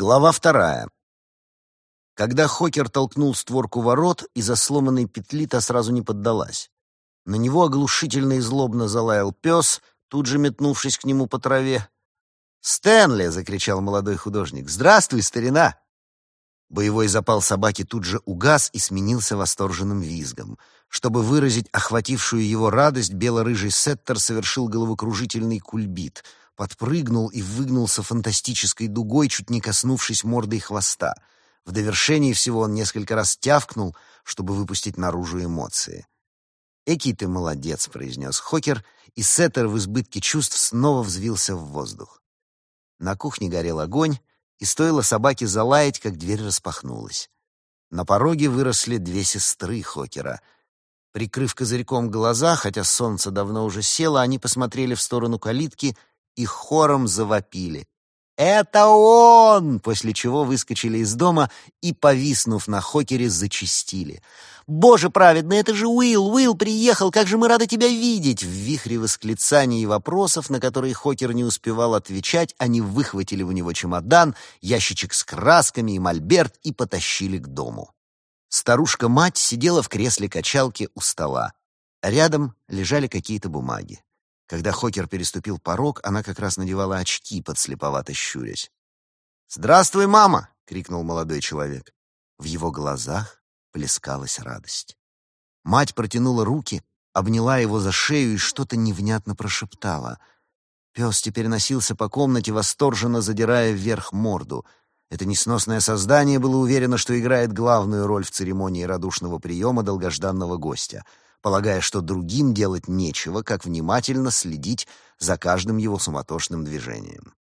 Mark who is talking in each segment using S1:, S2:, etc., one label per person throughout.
S1: Глава вторая. Когда Хокер толкнул створку ворот, из-за сломанной петли та сразу не поддалась. На него оглушительно и злобно залаял пес, тут же метнувшись к нему по траве. «Стэнли!» — закричал молодой художник. «Здравствуй, старина!» Боевой запал собаки тут же угас и сменился восторженным визгом. Чтобы выразить охватившую его радость, бело-рыжий сеттер совершил головокружительный кульбит — подпрыгнул и выгнулся фантастической дугой, чуть не коснувшись мордой хвоста. В довершении всего он несколько раз тявкнул, чтобы выпустить наружу эмоции. «Экий ты молодец», — произнес Хокер, и Сеттер в избытке чувств снова взвился в воздух. На кухне горел огонь, и стоило собаке залаять, как дверь распахнулась. На пороге выросли две сестры Хокера. Прикрыв козырьком глаза, хотя солнце давно уже село, они посмотрели в сторону калитки — и хором завопили. «Это он!» После чего выскочили из дома и, повиснув на Хокере, зачистили. «Боже праведный, это же Уилл! Уилл приехал! Как же мы рады тебя видеть!» В вихре восклицаний и вопросов, на которые Хокер не успевал отвечать, они выхватили у него чемодан, ящичек с красками и мольберт и потащили к дому. Старушка-мать сидела в кресле качалки у стола. Рядом лежали какие-то бумаги. Когда Хокер переступил порог, она как раз надевала очки, подслеповато щурясь. «Здравствуй, мама!» — крикнул молодой человек. В его глазах плескалась радость. Мать протянула руки, обняла его за шею и что-то невнятно прошептала. Пес теперь носился по комнате, восторженно задирая вверх морду. Это несносное создание было уверено, что играет главную роль в церемонии радушного приема долгожданного гостя — полагая, что другим делать нечего, как внимательно следить за каждым его суматошным движением.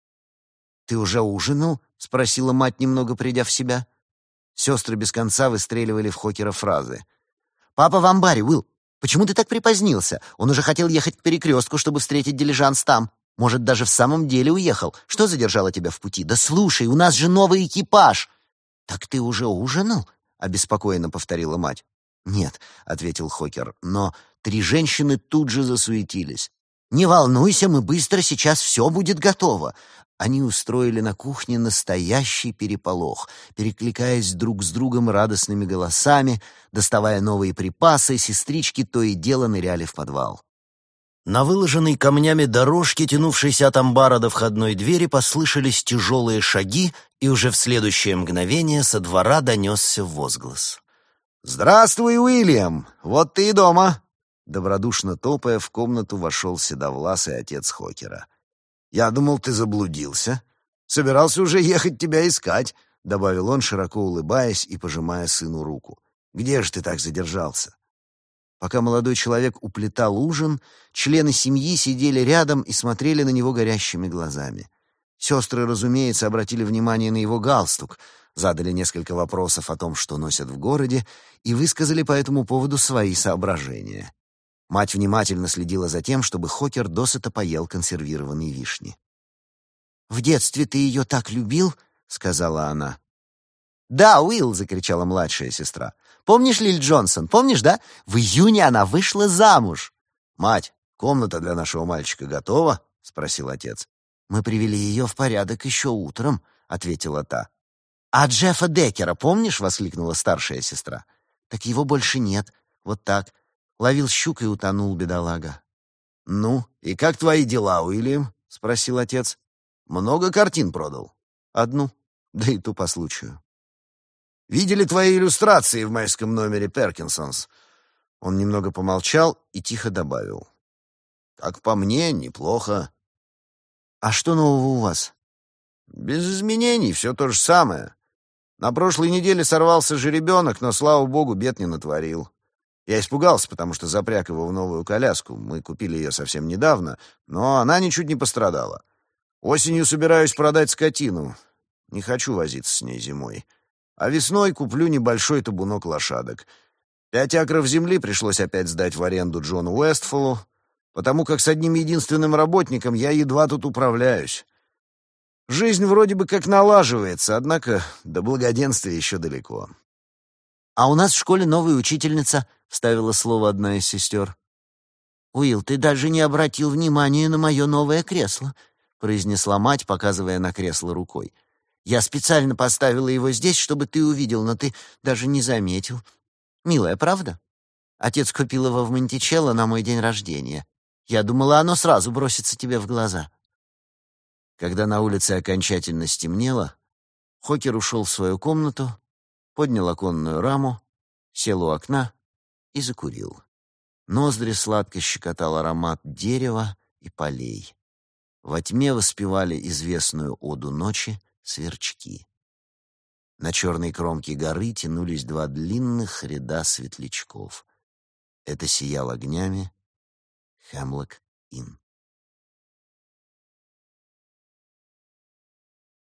S1: «Ты уже ужинал?» — спросила мать, немного придя в себя. Сестры без конца выстреливали в Хокера фразы. «Папа в амбаре, Уилл. Почему ты так припозднился? Он уже хотел ехать к перекрестку, чтобы встретить дилижанс там. Может, даже в самом деле уехал. Что задержало тебя в пути? Да слушай, у нас же новый экипаж!» «Так ты уже ужинал?» — обеспокоенно повторила мать. «Нет», — ответил Хокер, но три женщины тут же засуетились. «Не волнуйся, мы быстро, сейчас все будет готово». Они устроили на кухне настоящий переполох, перекликаясь друг с другом радостными голосами, доставая новые припасы, сестрички то и дело ныряли в подвал. На выложенной камнями дорожке, тянувшейся от амбара до входной двери, послышались тяжелые шаги, и уже в следующее мгновение со двора донесся возглас. «Здравствуй, Уильям! Вот ты и дома!» Добродушно топая, в комнату вошел седовласый отец Хокера. «Я думал, ты заблудился. Собирался уже ехать тебя искать», — добавил он, широко улыбаясь и пожимая сыну руку. «Где же ты так задержался?» Пока молодой человек уплетал ужин, члены семьи сидели рядом и смотрели на него горящими глазами. Сестры, разумеется, обратили внимание на его галстук — задали несколько вопросов о том, что носят в городе, и высказали по этому поводу свои соображения. Мать внимательно следила за тем, чтобы Хокер досыта поел консервированные вишни. «В детстве ты ее так любил?» — сказала она. «Да, Уилл!» — закричала младшая сестра. «Помнишь Лиль Джонсон? Помнишь, да? В июне она вышла замуж!» «Мать, комната для нашего мальчика готова?» — спросил отец. «Мы привели ее в порядок еще утром», — ответила та. «А Джеффа Деккера помнишь?» — воскликнула старшая сестра. «Так его больше нет. Вот так. Ловил щук и утонул, бедолага». «Ну, и как твои дела, Уильям?» — спросил отец. «Много картин продал?» «Одну. Да и ту по случаю». «Видели твои иллюстрации в майском номере Перкинсонс?» Он немного помолчал и тихо добавил. «Как по мне, неплохо». «А что нового у вас?» «Без изменений, все то же самое. На прошлой неделе сорвался жеребенок, но, слава богу, бед не натворил. Я испугался, потому что запряг его в новую коляску. Мы купили ее совсем недавно, но она ничуть не пострадала. Осенью собираюсь продать скотину. Не хочу возиться с ней зимой. А весной куплю небольшой табунок лошадок. Пять акров земли пришлось опять сдать в аренду Джону Уэстфолу, потому как с одним единственным работником я едва тут управляюсь. Жизнь вроде бы как налаживается, однако до благоденствия еще далеко. «А у нас в школе новая учительница», — вставила слово одна из сестер. «Уилл, ты даже не обратил внимания на мое новое кресло», — произнесла мать, показывая на кресло рукой. Я специально поставила его здесь, чтобы ты увидел, но ты даже не заметил. Милая, правда? Отец купил его в Монтичелло на мой день рождения. Я думала, оно сразу бросится тебе в глаза. Когда на улице окончательно стемнело, Хокер ушел в свою комнату, поднял оконную раму, сел у окна и закурил. Ноздри сладко щекотал аромат дерева и полей. Во тьме воспевали известную оду ночи сверчки. На черной кромке горы тянулись два длинных ряда светлячков. Это сиял огнями Хемлок-Инн.